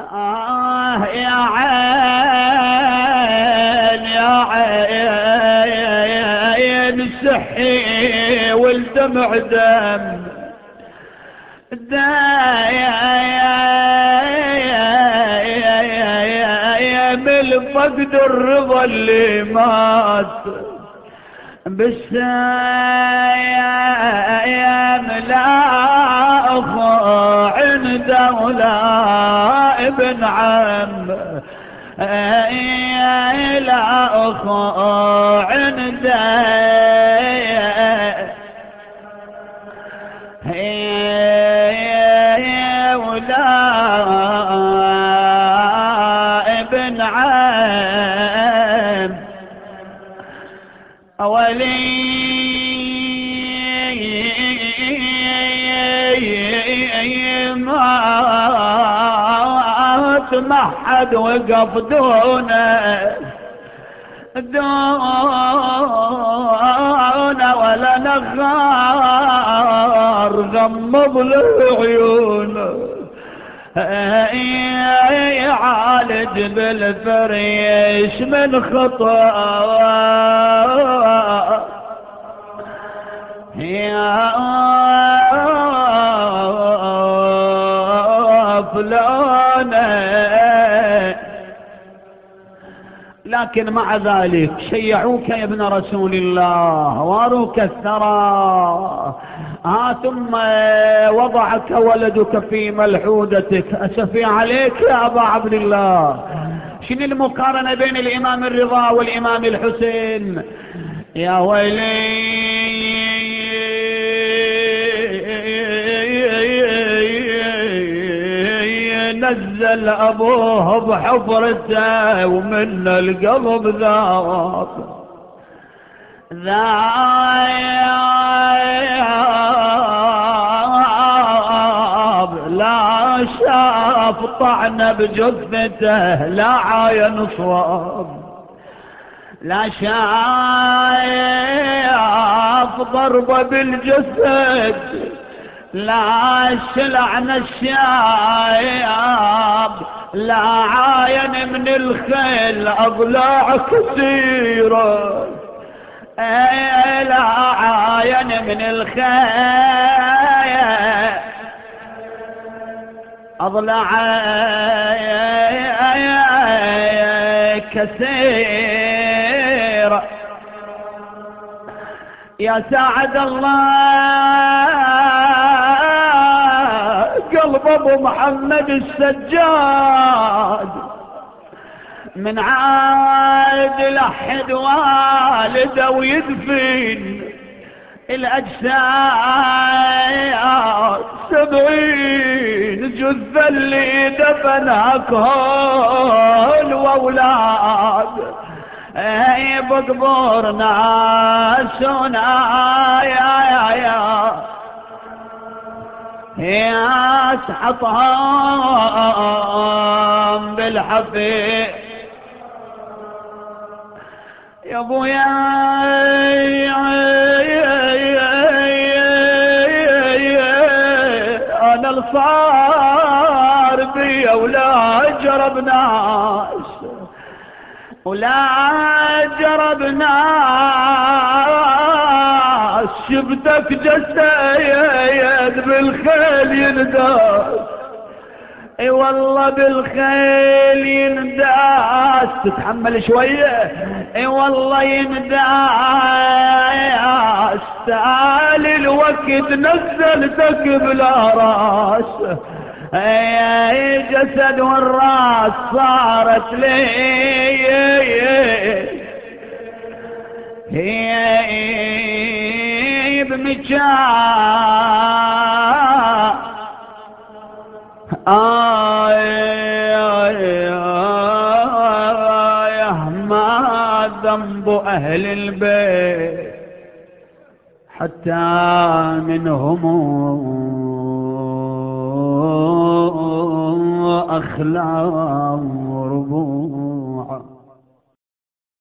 آه يا عين يا عين سحي والدمع دم. دايم الفقد الرضا اللي مات. بالسايم لا أخو عنده ولا ابن عم لا أخو عنده ما تمحد وقف دونه. دون ولا نغار غمض له عيونه يعالج بالفريش من خطأ يا فلانه لكن مع ذلك شيعوك يا ابن رسول الله واروك الثرى. ها ثم وضعك ولدك في ملحودتك. أسفي عليك يا أبا عبد الله. شنو المقارنة بين الإمام الرضا والإمام الحسين؟ يا ويلي نزل أبوه بحفرته ومن القلب ذاب ذاب لا شاف طعن بجثته لا عاين صواب. لا شاف ضربة بالجسد لا شلعن الشايب لا عاين من الخيل أضلاع كثيرة. لا عاين من الخيل أضلع كثير يا سعد الله قلب ابو محمد السجاد. من عاد لحد والده ويدفن الأجساد. سبعين جثة اللي دفنها كهول وأولاد. اي بقبور ناسنا يا يا يا يا. سحطهم بالحفيظ يا أبويا أنا الصار بي ولا جرب ناس ولا جرب ناس. شفتك جسيد بالخيل ينداس. اي والله بالخيل ينداس. تتحمل شوية. اي والله ينداس. تعالي الوقت نزلتك بلا راس. اي جسد والراس صارت لي. هي بمجال آيه ما ذنب أهل البيت حتى منهم أخلى وربوط